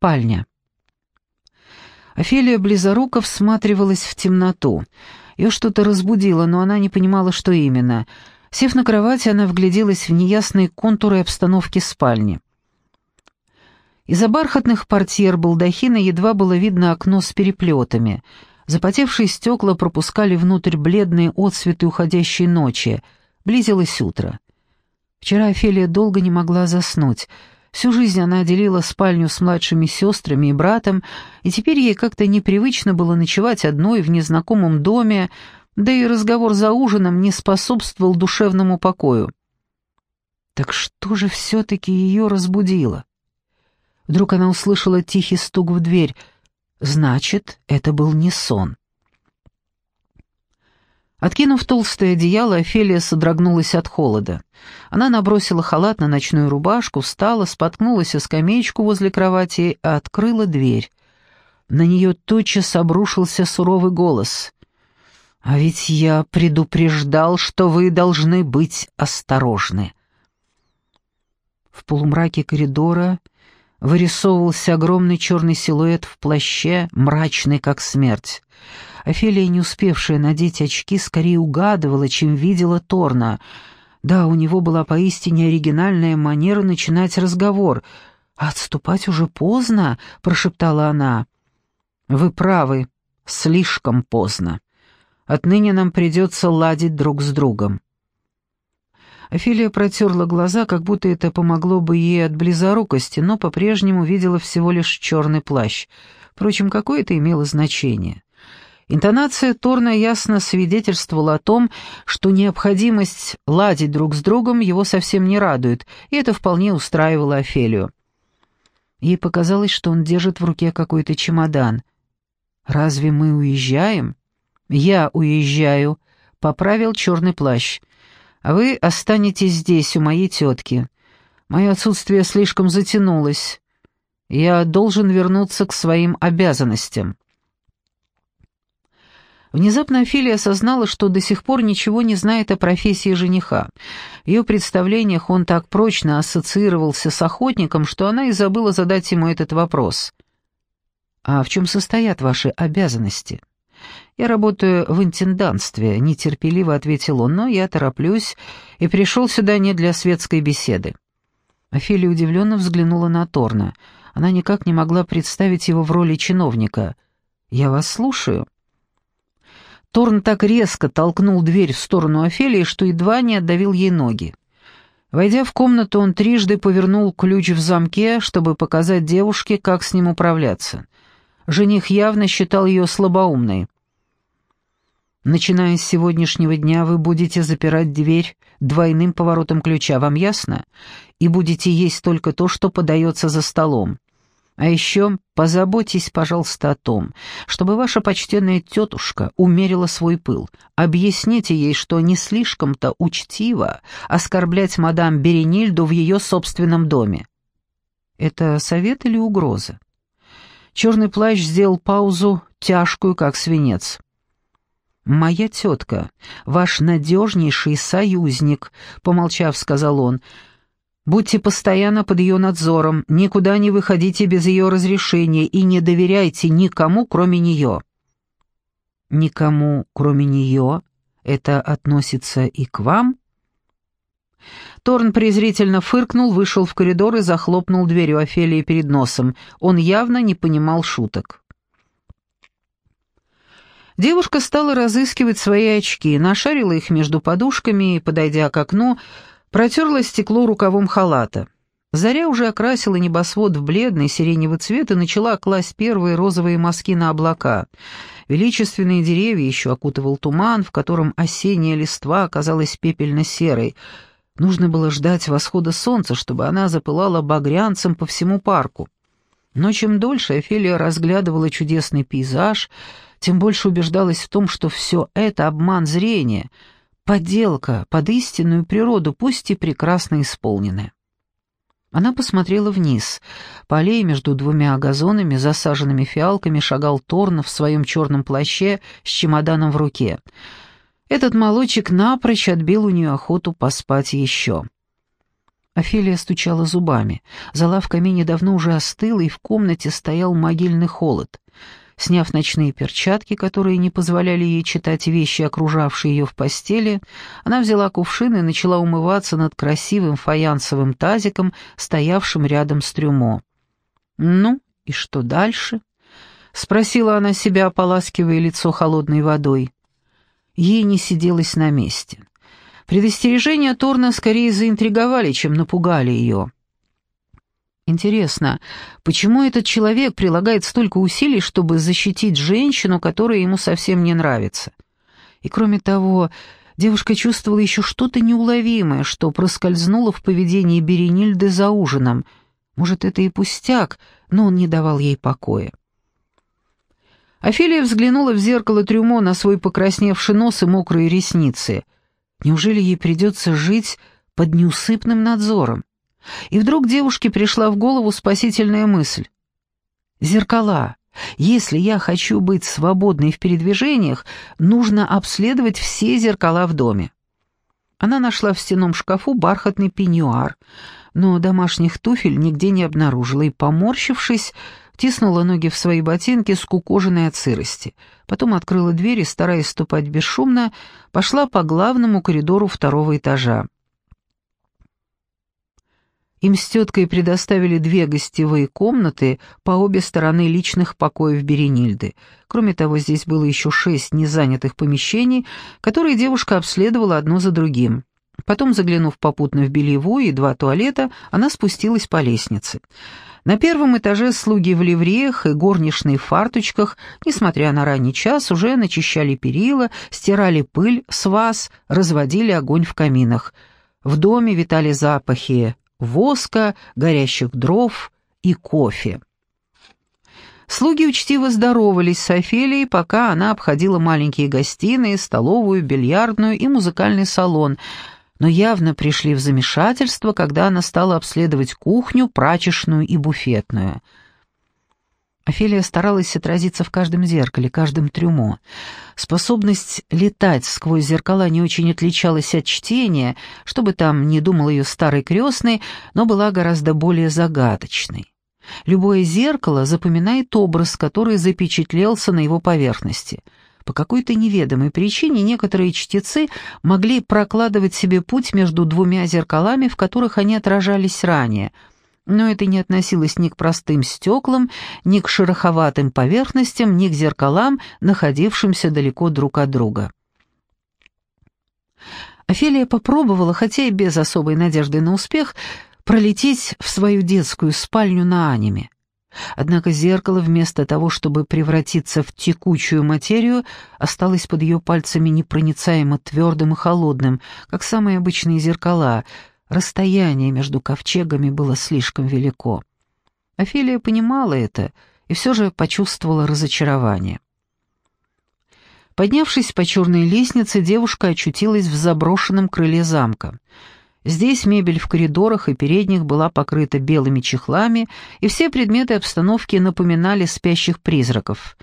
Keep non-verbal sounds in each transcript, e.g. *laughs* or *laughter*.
Спальня. Офелия близоруко всматривалась в темноту. Ее что-то разбудило, но она не понимала, что именно. Сев на кровати, она вгляделась в неясные контуры обстановки спальни. Из-за бархатных портьер балдахина едва было видно окно с переплетами. Запотевшие стекла пропускали внутрь бледные отсветы уходящей ночи. Близилось утро. Вчера Офелия долго не могла заснуть. Всю жизнь она делила спальню с младшими сестрами и братом, и теперь ей как-то непривычно было ночевать одной в незнакомом доме, да и разговор за ужином не способствовал душевному покою. Так что же все-таки ее разбудило? Вдруг она услышала тихий стук в дверь. Значит, это был не сон. Откинув толстое одеяло, Офелия содрогнулась от холода. Она набросила халат на ночную рубашку, встала, споткнулась о скамеечку возле кровати и открыла дверь. На нее тотчас обрушился суровый голос. «А ведь я предупреждал, что вы должны быть осторожны». В полумраке коридора вырисовывался огромный черный силуэт в плаще, мрачный как смерть. Офелия, не успевшая надеть очки, скорее угадывала, чем видела Торна. Да, у него была поистине оригинальная манера начинать разговор. «А отступать уже поздно», — прошептала она. «Вы правы, слишком поздно. Отныне нам придется ладить друг с другом». Офелия протерла глаза, как будто это помогло бы ей от близорукости, но по-прежнему видела всего лишь черный плащ. Впрочем, какое это имело значение? Интонация Торна ясно свидетельствовала о том, что необходимость ладить друг с другом его совсем не радует, и это вполне устраивало Офелию. Ей показалось, что он держит в руке какой-то чемодан. «Разве мы уезжаем?» «Я уезжаю», — поправил черный плащ вы останетесь здесь, у моей тетки. Мое отсутствие слишком затянулось. Я должен вернуться к своим обязанностям». Внезапно Офелия осознала, что до сих пор ничего не знает о профессии жениха. В ее представлениях он так прочно ассоциировался с охотником, что она и забыла задать ему этот вопрос. «А в чем состоят ваши обязанности?» «Я работаю в интендантстве», — нетерпеливо ответил он, «но я тороплюсь и пришел сюда не для светской беседы». Офелия удивленно взглянула на Торна. Она никак не могла представить его в роли чиновника. «Я вас слушаю». Торн так резко толкнул дверь в сторону Офелии, что едва не отдавил ей ноги. Войдя в комнату, он трижды повернул ключ в замке, чтобы показать девушке, как с ним управляться. Жених явно считал ее слабоумной. Начиная с сегодняшнего дня вы будете запирать дверь двойным поворотом ключа, вам ясно? И будете есть только то, что подается за столом. А еще позаботьтесь, пожалуйста, о том, чтобы ваша почтенная тетушка умерила свой пыл. Объясните ей, что не слишком-то учтиво оскорблять мадам Беренильду в ее собственном доме. Это совет или угроза? Черный плащ сделал паузу, тяжкую, как свинец. «Моя тетка, ваш надежнейший союзник», — помолчав, сказал он. «Будьте постоянно под ее надзором, никуда не выходите без ее разрешения и не доверяйте никому, кроме нее». «Никому, кроме нее? Это относится и к вам?» Торн презрительно фыркнул, вышел в коридор и захлопнул дверью Офелии перед носом. Он явно не понимал шуток. Девушка стала разыскивать свои очки, нашарила их между подушками и, подойдя к окну, протерла стекло рукавом халата. Заря уже окрасила небосвод в бледный сиреневый цвет и начала класть первые розовые мазки на облака. Величественные деревья еще окутывал туман, в котором осенняя листва оказалась пепельно-серой. Нужно было ждать восхода солнца, чтобы она запылала багрянцем по всему парку. Но чем дольше Офелия разглядывала чудесный пейзаж, тем больше убеждалась в том, что все это обман зрения, подделка под истинную природу, пусть и прекрасно исполненная. Она посмотрела вниз. По аллее между двумя газонами, засаженными фиалками, шагал Торн в своем черном плаще с чемоданом в руке. Этот молочек напрочь отбил у нее охоту поспать еще. Офелия стучала зубами. Зола в камине давно уже остыла, и в комнате стоял могильный холод. Сняв ночные перчатки, которые не позволяли ей читать вещи, окружавшие ее в постели, она взяла кувшин и начала умываться над красивым фаянсовым тазиком, стоявшим рядом с трюмо. «Ну, и что дальше?» — спросила она себя, ополаскивая лицо холодной водой. Ей не сиделось на месте. Предостережения Торна скорее заинтриговали, чем напугали ее. Интересно, почему этот человек прилагает столько усилий, чтобы защитить женщину, которая ему совсем не нравится? И кроме того, девушка чувствовала еще что-то неуловимое, что проскользнуло в поведении Беренильды за ужином. Может, это и пустяк, но он не давал ей покоя. Офелия взглянула в зеркало трюмо на свой покрасневший нос и мокрые ресницы. Неужели ей придется жить под неусыпным надзором? И вдруг девушке пришла в голову спасительная мысль. «Зеркала. Если я хочу быть свободной в передвижениях, нужно обследовать все зеркала в доме». Она нашла в стенном шкафу бархатный пеньюар, но домашних туфель нигде не обнаружила и, поморщившись, тиснула ноги в свои ботинки, скукоженные от сырости. Потом открыла дверь и, стараясь ступать бесшумно, пошла по главному коридору второго этажа. Им с теткой предоставили две гостевые комнаты по обе стороны личных покоев Беренильды. Кроме того, здесь было еще шесть незанятых помещений, которые девушка обследовала одно за другим. Потом, заглянув попутно в бельевую и два туалета, она спустилась по лестнице. На первом этаже слуги в ливреях и горничные в фарточках, несмотря на ранний час, уже начищали перила, стирали пыль с ваз, разводили огонь в каминах. В доме витали запахи воска, горящих дров и кофе. Слуги учтиво здоровались с Офелией, пока она обходила маленькие гостиные, столовую, бильярдную и музыкальный салон, но явно пришли в замешательство, когда она стала обследовать кухню, прачечную и буфетную – Офелия старалась отразиться в каждом зеркале, каждом трюмо. Способность летать сквозь зеркала не очень отличалась от чтения, что бы там ни думал ее старый крестный, но была гораздо более загадочной. Любое зеркало запоминает образ, который запечатлелся на его поверхности. По какой-то неведомой причине некоторые чтецы могли прокладывать себе путь между двумя зеркалами, в которых они отражались ранее — но это не относилось ни к простым стеклам, ни к шероховатым поверхностям, ни к зеркалам, находившимся далеко друг от друга. Офелия попробовала, хотя и без особой надежды на успех, пролететь в свою детскую спальню на аниме. Однако зеркало, вместо того, чтобы превратиться в текучую материю, осталось под ее пальцами непроницаемо твердым и холодным, как самые обычные зеркала, Расстояние между ковчегами было слишком велико. Офелия понимала это и все же почувствовала разочарование. Поднявшись по черной лестнице, девушка очутилась в заброшенном крыле замка. Здесь мебель в коридорах и передних была покрыта белыми чехлами, и все предметы обстановки напоминали спящих призраков.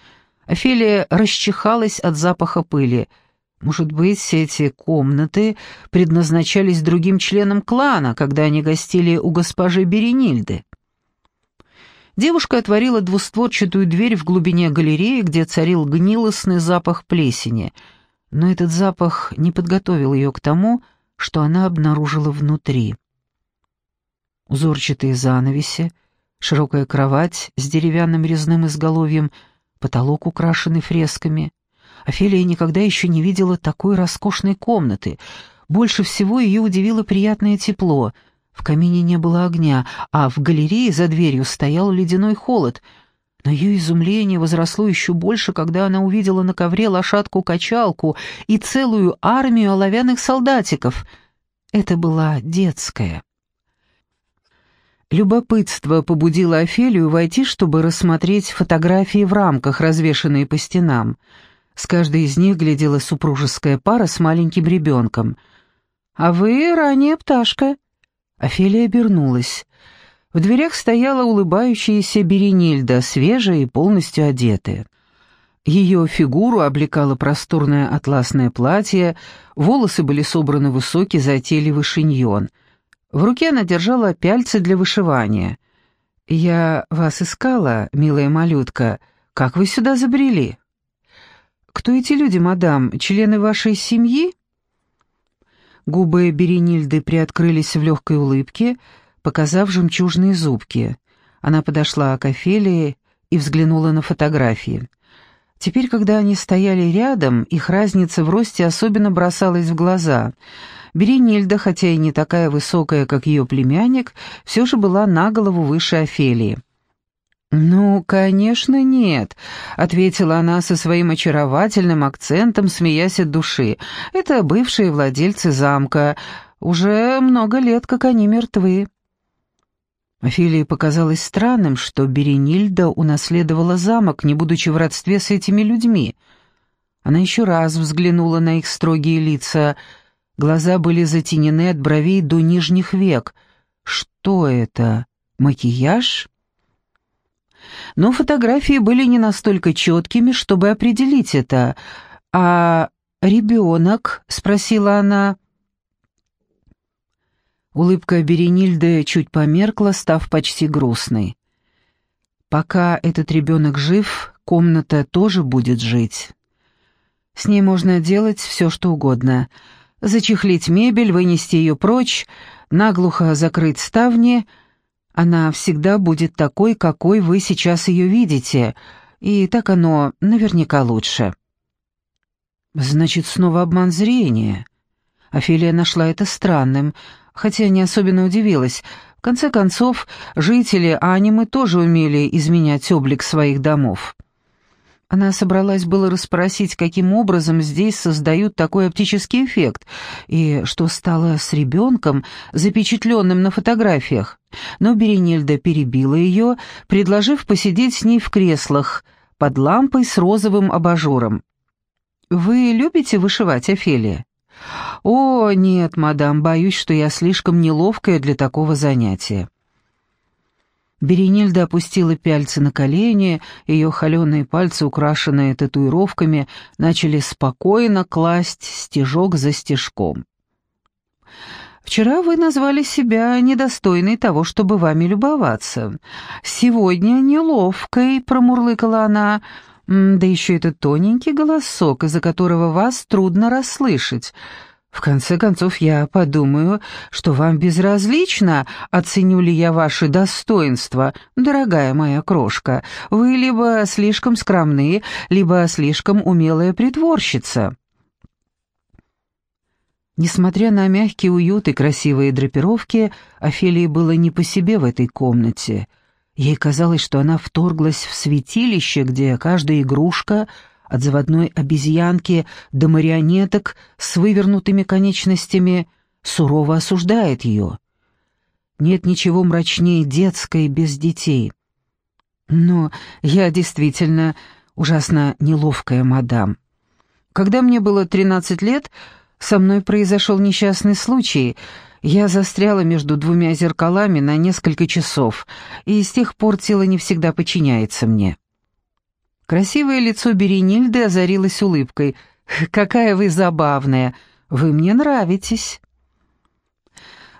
Офелия расчихалась от запаха пыли — может быть, эти комнаты предназначались другим членам клана, когда они гостили у госпожи Беренильды. Девушка отворила двустворчатую дверь в глубине галереи, где царил гнилостный запах плесени, но этот запах не подготовил ее к тому, что она обнаружила внутри. Узорчатые занавеси, широкая кровать с деревянным резным изголовьем, потолок, украшенный фресками — Офелия никогда еще не видела такой роскошной комнаты. Больше всего ее удивило приятное тепло. В камине не было огня, а в галерее за дверью стоял ледяной холод. Но ее изумление возросло еще больше, когда она увидела на ковре лошадку-качалку и целую армию оловянных солдатиков. Это была детская. Любопытство побудило Офелию войти, чтобы рассмотреть фотографии в рамках, развешанные по стенам — с каждой из них глядела супружеская пара с маленьким ребенком. «А вы ранняя пташка». Офелия обернулась. В дверях стояла улыбающаяся Беренильда, свежая и полностью одетая. Ее фигуру облекало просторное атласное платье, волосы были собраны в высокий затейливый шиньон. В руке она держала пяльцы для вышивания. «Я вас искала, милая малютка. Как вы сюда забрели?» «Кто эти люди, мадам? Члены вашей семьи?» Губы Беренильды приоткрылись в легкой улыбке, показав жемчужные зубки. Она подошла к Офелии и взглянула на фотографии. Теперь, когда они стояли рядом, их разница в росте особенно бросалась в глаза. Беренильда, хотя и не такая высокая, как ее племянник, все же была на голову выше Офелии. «Ну, конечно, нет», — ответила она со своим очаровательным акцентом, смеясь от души. «Это бывшие владельцы замка. Уже много лет, как они мертвы». Офелии показалось странным, что Беренильда унаследовала замок, не будучи в родстве с этими людьми. Она еще раз взглянула на их строгие лица. Глаза были затенены от бровей до нижних век. «Что это? Макияж?» но фотографии были не настолько четкими, чтобы определить это. «А ребенок?» — спросила она. Улыбка Беренильды чуть померкла, став почти грустной. «Пока этот ребенок жив, комната тоже будет жить. С ней можно делать все, что угодно. Зачехлить мебель, вынести ее прочь, наглухо закрыть ставни — она всегда будет такой, какой вы сейчас ее видите, и так оно наверняка лучше». «Значит, снова обман зрения». Офелия нашла это странным, хотя не особенно удивилась. В конце концов, жители анимы тоже умели изменять облик своих домов. Она собралась было расспросить, каким образом здесь создают такой оптический эффект, и что стало с ребенком, запечатленным на фотографиях. Но Беренильда перебила ее, предложив посидеть с ней в креслах, под лампой с розовым абажуром. «Вы любите вышивать, Офелия?» «О, нет, мадам, боюсь, что я слишком неловкая для такого занятия». Беренильда опустила пяльцы на колени, ее холеные пальцы, украшенные татуировками, начали спокойно класть стежок за стежком. «Вчера вы назвали себя недостойной того, чтобы вами любоваться. Сегодня неловкой», — промурлыкала она, — «да еще этот тоненький голосок, из-за которого вас трудно расслышать». В конце концов, я подумаю, что вам безразлично, оценю ли я ваши достоинства, дорогая моя крошка. Вы либо слишком скромны, либо слишком умелая притворщица». Несмотря на мягкий уют и красивые драпировки, Офелии было не по себе в этой комнате. Ей казалось, что она вторглась в святилище, где каждая игрушка — от заводной обезьянки до марионеток с вывернутыми конечностями, сурово осуждает ее. Нет ничего мрачнее детской без детей. Но я действительно ужасно неловкая мадам. Когда мне было 13 лет, со мной произошел несчастный случай. Я застряла между двумя зеркалами на несколько часов, и с тех пор тело не всегда подчиняется мне. Красивое лицо Беренильды озарилось улыбкой. «Какая вы забавная! Вы мне нравитесь!»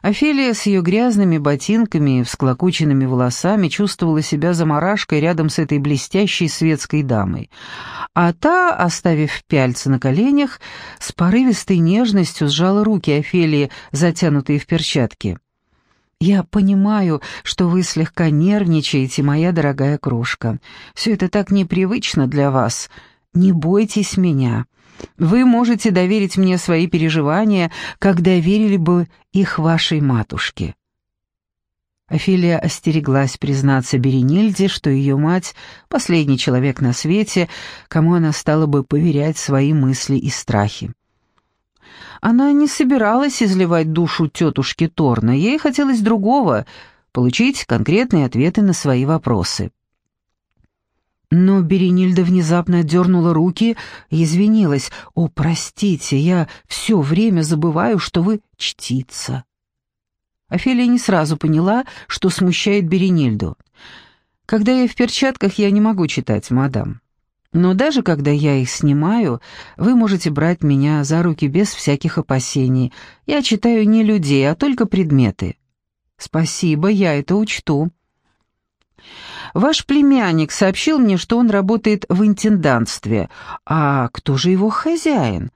Офелия с ее грязными ботинками и всклокоченными волосами чувствовала себя заморашкой рядом с этой блестящей светской дамой. А та, оставив пяльцы на коленях, с порывистой нежностью сжала руки Офелии, затянутые в перчатки. «Я понимаю, что вы слегка нервничаете, моя дорогая крошка. Все это так непривычно для вас. Не бойтесь меня. Вы можете доверить мне свои переживания, как доверили бы их вашей матушке». Офелия остереглась признаться Беренильде, что ее мать — последний человек на свете, кому она стала бы поверять свои мысли и страхи. Она не собиралась изливать душу тетушке Торна, ей хотелось другого — получить конкретные ответы на свои вопросы. Но Беренильда внезапно дернула руки и извинилась. «О, простите, я все время забываю, что вы чтица». Офелия не сразу поняла, что смущает Беренильду. «Когда я в перчатках, я не могу читать, мадам». Но даже когда я их снимаю, вы можете брать меня за руки без всяких опасений. Я читаю не людей, а только предметы. Спасибо, я это учту. Ваш племянник сообщил мне, что он работает в интендантстве. А кто же его хозяин?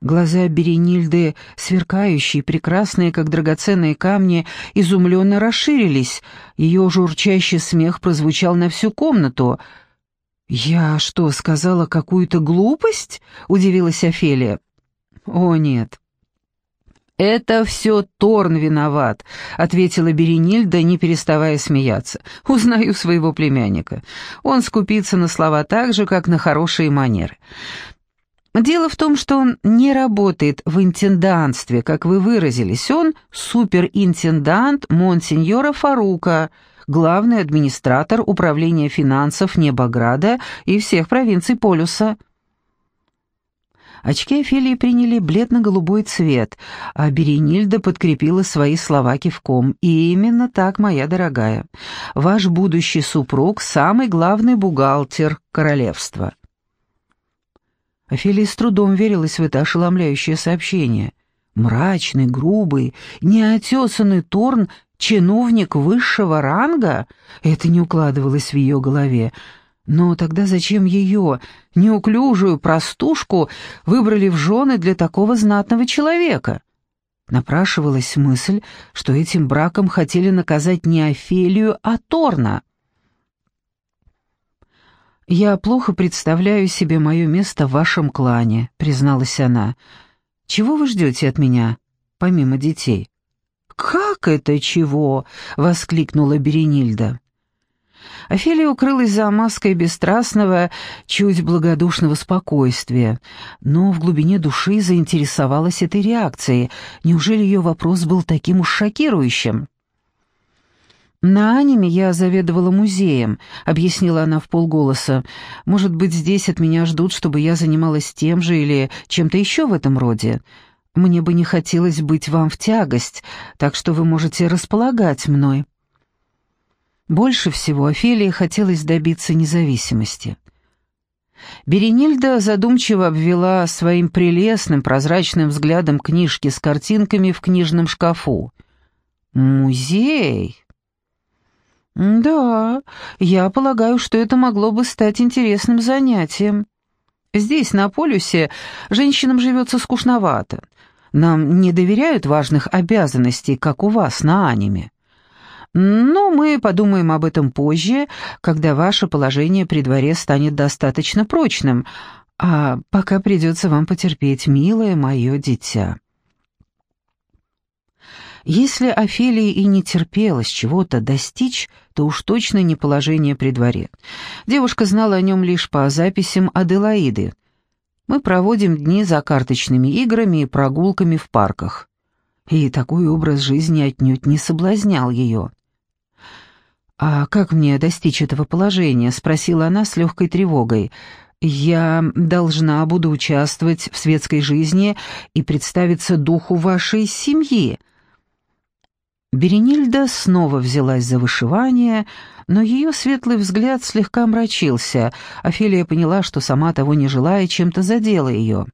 Глаза Беренильды, сверкающие, прекрасные, как драгоценные камни, изумленно расширились. Ее журчащий смех прозвучал на всю комнату. «Я что, сказала какую-то глупость?» — удивилась Офелия. «О, нет, «Это все Торн виноват», — ответила Беренильда, не переставая смеяться. «Узнаю своего племянника. Он скупится на слова так же, как на хорошие манеры. Дело в том, что он не работает в интендантстве, как вы выразились. Он суперинтендант Монсеньора Фарука, главный администратор управления финансов Небограда и всех провинций Полюса». Очки Офелии приняли бледно-голубой цвет, а Беренильда подкрепила свои слова кивком. «И именно так, моя дорогая. Ваш будущий супруг — самый главный бухгалтер королевства». Офелия с трудом верилась в это ошеломляющее сообщение. Мрачный, грубый, неотесанный Торн — чиновник высшего ранга? Это не укладывалось в ее голове. Но тогда зачем ее, неуклюжую простушку, выбрали в жены для такого знатного человека? Напрашивалась мысль, что этим браком хотели наказать не Офелию, а Торна. «Я плохо представляю себе мое место в вашем клане», — призналась она. «Чего вы ждете от меня, помимо детей?» «Как это чего?» — воскликнула Беренильда. Офелия укрылась за маской бесстрастного, чуть благодушного спокойствия, но в глубине души заинтересовалась этой реакцией. Неужели ее вопрос был таким уж шокирующим? «На аниме я заведовала музеем», — объяснила она в полголоса. «Может быть, здесь от меня ждут, чтобы я занималась тем же или чем-то еще в этом роде. Мне бы не хотелось быть вам в тягость, так что вы можете располагать мной». Больше всего Офелии хотелось добиться независимости. Беренильда задумчиво обвела своим прелестным прозрачным взглядом книжки с картинками в книжном шкафу. «Музей?» «Да, я полагаю, что это могло бы стать интересным занятием. Здесь, на полюсе, женщинам живется скучновато. Нам не доверяют важных обязанностей, как у вас на аниме. Но мы подумаем об этом позже, когда ваше положение при дворе станет достаточно прочным, а пока придется вам потерпеть, милое мое дитя». Если Офелии и не терпелось чего-то достичь, то уж точно не положение при дворе. Девушка знала о нем лишь по записям Аделаиды. «Мы проводим дни за карточными играми и прогулками в парках». И такой образ жизни отнюдь не соблазнял ее. «А как мне достичь этого положения?» — спросила она с легкой тревогой. «Я должна буду участвовать в светской жизни и представиться духу вашей семьи». Беренильда снова взялась за вышивание, но ее светлый взгляд слегка мрачился. Офелия поняла, что сама того не желая, чем-то задела ее.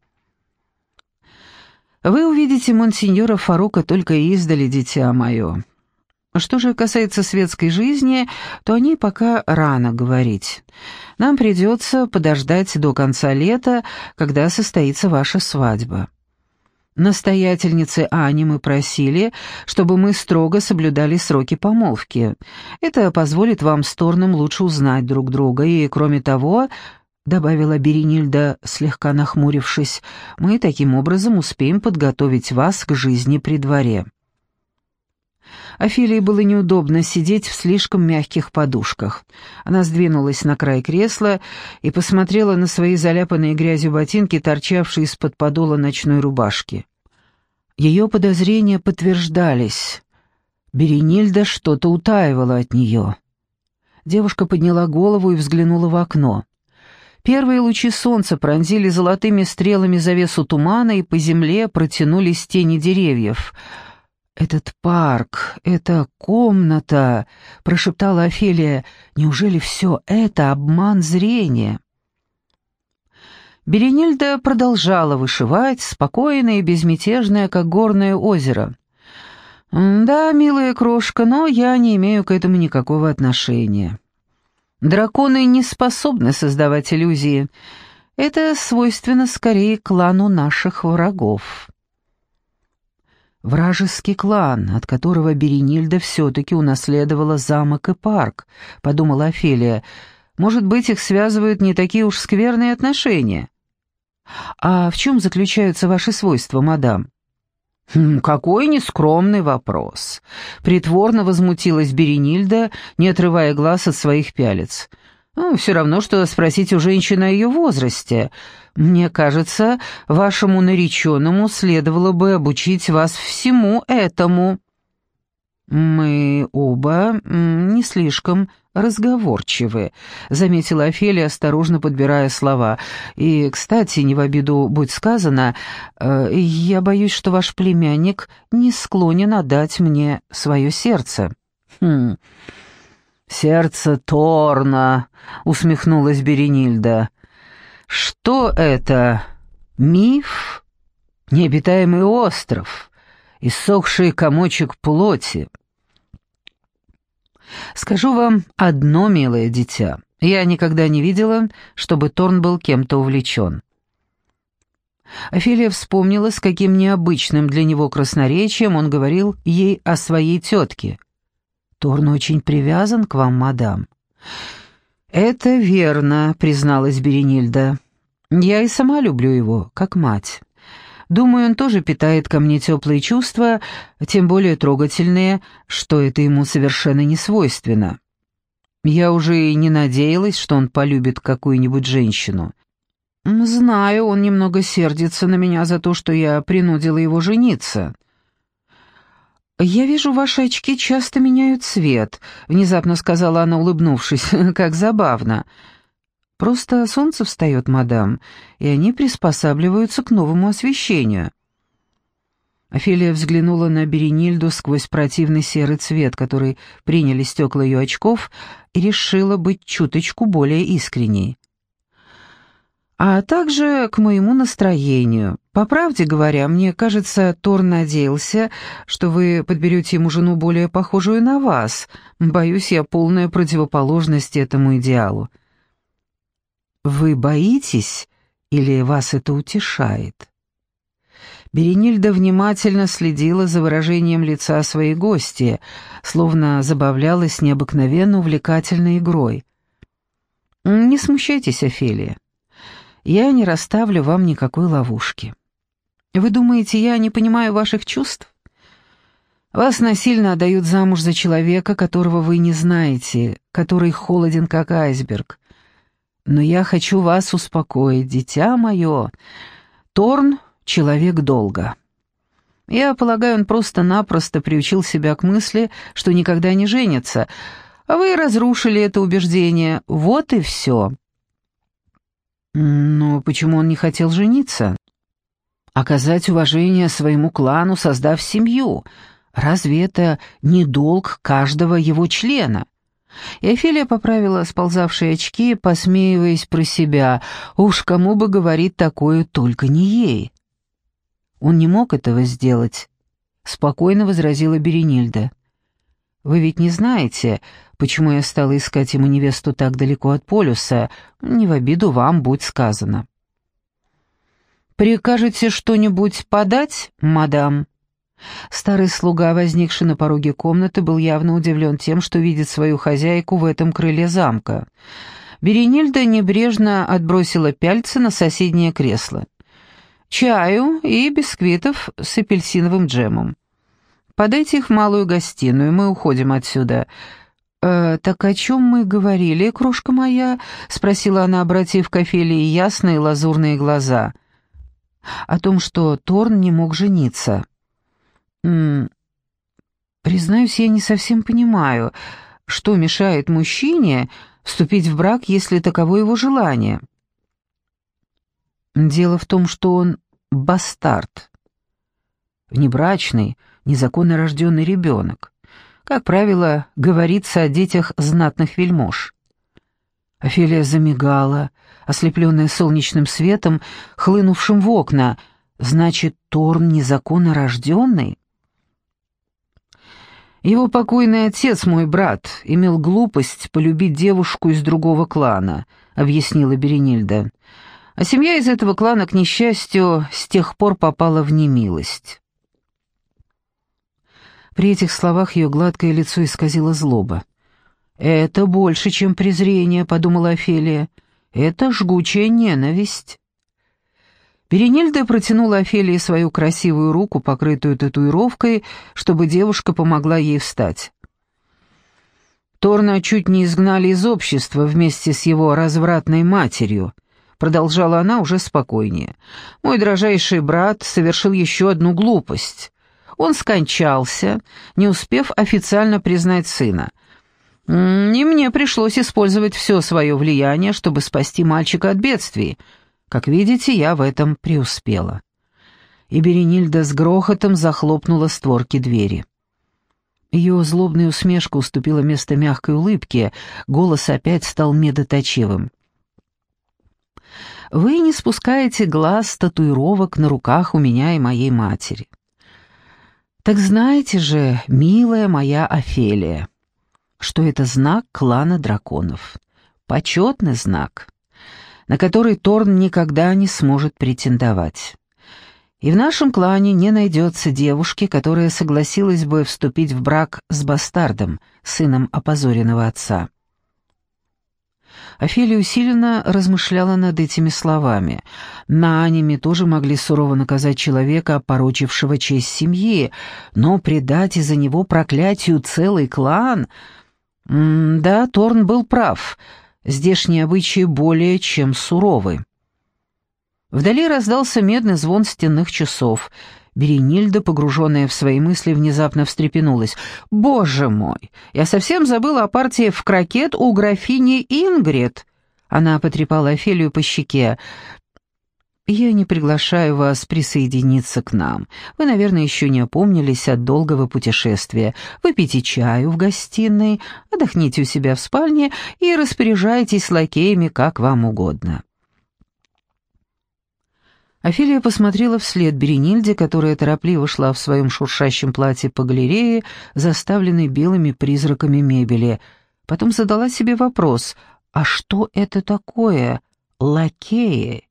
«Вы увидите монсеньора Фарука только издали, дитя мое. Что же касается светской жизни, то о ней пока рано говорить. Нам придется подождать до конца лета, когда состоится ваша свадьба. Настоятельницы Ани мы просили, чтобы мы строго соблюдали сроки помолвки. Это позволит вам с Торном лучше узнать друг друга, и, кроме того, — добавила Беренильда, слегка нахмурившись, — мы таким образом успеем подготовить вас к жизни при дворе. Офелии было неудобно сидеть в слишком мягких подушках. Она сдвинулась на край кресла и посмотрела на свои заляпанные грязью ботинки, торчавшие из-под подола ночной рубашки. Ее подозрения подтверждались. Беренильда что-то утаивала от нее. Девушка подняла голову и взглянула в окно. Первые лучи солнца пронзили золотыми стрелами завесу тумана, и по земле протянулись тени деревьев — «Этот парк, эта комната», — прошептала Офелия, — «неужели все это обман зрения?» Беренильда продолжала вышивать, спокойная и безмятежная, как горное озеро. «Да, милая крошка, но я не имею к этому никакого отношения. Драконы не способны создавать иллюзии. Это свойственно скорее клану наших врагов». «Вражеский клан, от которого Беренильда все-таки унаследовала замок и парк», — подумала Офелия. «Может быть, их связывают не такие уж скверные отношения». «А в чем заключаются ваши свойства, мадам?» «Хм, «Какой нескромный вопрос!» — притворно возмутилась Беренильда, не отрывая глаз от своих пялец. Ну, все равно, что спросить у женщины о ее возрасте. Мне кажется, вашему нареченному следовало бы обучить вас всему этому». «Мы оба не слишком разговорчивы», — заметила Офелия, осторожно подбирая слова. «И, кстати, не в обиду будь сказано, э, я боюсь, что ваш племянник не склонен отдать мне свое сердце». «Хм...» «Сердце Торна», — усмехнулась Беренильда. «Что это? Миф? Необитаемый остров? Иссохший комочек плоти?» «Скажу вам одно, милое дитя. Я никогда не видела, чтобы Торн был кем-то увлечен». Офелия вспомнила, с каким необычным для него красноречием он говорил ей о своей тетке — Торн очень привязан к вам, мадам». «Это верно», — призналась Беренильда. «Я и сама люблю его, как мать. Думаю, он тоже питает ко мне теплые чувства, тем более трогательные, что это ему совершенно не свойственно. Я уже и не надеялась, что он полюбит какую-нибудь женщину. Знаю, он немного сердится на меня за то, что я принудила его жениться». «Я вижу, ваши очки часто меняют цвет», — внезапно сказала она, улыбнувшись. *laughs* «Как забавно». «Просто солнце встает, мадам, и они приспосабливаются к новому освещению». Офелия взглянула на Беренильду сквозь противный серый цвет, который приняли стекла ее очков, и решила быть чуточку более искренней а также к моему настроению. По правде говоря, мне кажется, Тор надеялся, что вы подберете ему жену более похожую на вас. Боюсь, я полная противоположность этому идеалу. Вы боитесь или вас это утешает? Беренильда внимательно следила за выражением лица своей гости, словно забавлялась необыкновенно увлекательной игрой. «Не смущайтесь, Офелия я не расставлю вам никакой ловушки. Вы думаете, я не понимаю ваших чувств? Вас насильно отдают замуж за человека, которого вы не знаете, который холоден, как айсберг. Но я хочу вас успокоить, дитя мое. Торн — человек долго. Я полагаю, он просто-напросто приучил себя к мысли, что никогда не женится, а вы разрушили это убеждение. Вот и все. Но почему он не хотел жениться? Оказать уважение своему клану, создав семью. Разве это не долг каждого его члена? И поправила сползавшие очки, посмеиваясь про себя. Уж кому бы говорить такое, только не ей. Он не мог этого сделать, спокойно возразила Беренильда. Вы ведь не знаете, почему я стала искать ему невесту так далеко от полюса. Не в обиду вам, будь сказано. «Прикажете что-нибудь подать, мадам?» Старый слуга, возникший на пороге комнаты, был явно удивлен тем, что видит свою хозяйку в этом крыле замка. Беренильда небрежно отбросила пяльцы на соседнее кресло. «Чаю и бисквитов с апельсиновым джемом. Подайте их в малую гостиную, мы уходим отсюда. «Э, «Так о чем мы говорили, крошка моя?» — спросила она, обратив к Офелии ясные лазурные глаза. «О том, что Торн не мог жениться». «М -м, «Признаюсь, я не совсем понимаю, что мешает мужчине вступить в брак, если таково его желание». «Дело в том, что он бастард». внебрачный, незаконно рожденный ребенок. Как правило, говорится о детях знатных вельмож. Офелия замигала, ослепленная солнечным светом, хлынувшим в окна. Значит, Торн незаконно рожденный? Его покойный отец, мой брат, имел глупость полюбить девушку из другого клана, объяснила Беренильда. А семья из этого клана, к несчастью, с тех пор попала в немилость. При этих словах ее гладкое лицо исказило злоба. «Это больше, чем презрение», — подумала Офелия. «Это жгучая ненависть». Перенильда протянула Офелии свою красивую руку, покрытую татуировкой, чтобы девушка помогла ей встать. Торна чуть не изгнали из общества вместе с его развратной матерью, продолжала она уже спокойнее. Мой дрожайший брат совершил еще одну глупость. Он скончался, не успев официально признать сына. И мне пришлось использовать все свое влияние, чтобы спасти мальчика от бедствий — как видите, я в этом преуспела». И Беренильда с грохотом захлопнула створки двери. Ее злобная усмешка уступила место мягкой улыбке, голос опять стал медоточивым. «Вы не спускаете глаз татуировок на руках у меня и моей матери. Так знаете же, милая моя Офелия, что это знак клана драконов, почетный знак» на который Торн никогда не сможет претендовать. И в нашем клане не найдется девушки, которая согласилась бы вступить в брак с бастардом, сыном опозоренного отца. Офелия усиленно размышляла над этими словами. На аниме тоже могли сурово наказать человека, опорочившего честь семьи, но предать из-за него проклятию целый клан... Да, Торн был прав — Здешние обычаи более чем суровы. Вдали раздался медный звон стенных часов. Беренильда, погруженная в свои мысли, внезапно встрепенулась. «Боже мой! Я совсем забыла о партии в крокет у графини Ингрид!» Она потрепала Офелию по щеке. «Я не приглашаю вас присоединиться к нам. Вы, наверное, еще не опомнились от долгого путешествия. Выпейте чаю в гостиной, отдохните у себя в спальне и распоряжайтесь лакеями как вам угодно». Офелия посмотрела вслед Беренильде, которая торопливо шла в своем шуршащем платье по галерее, заставленной белыми призраками мебели. Потом задала себе вопрос, а что это такое лакеи?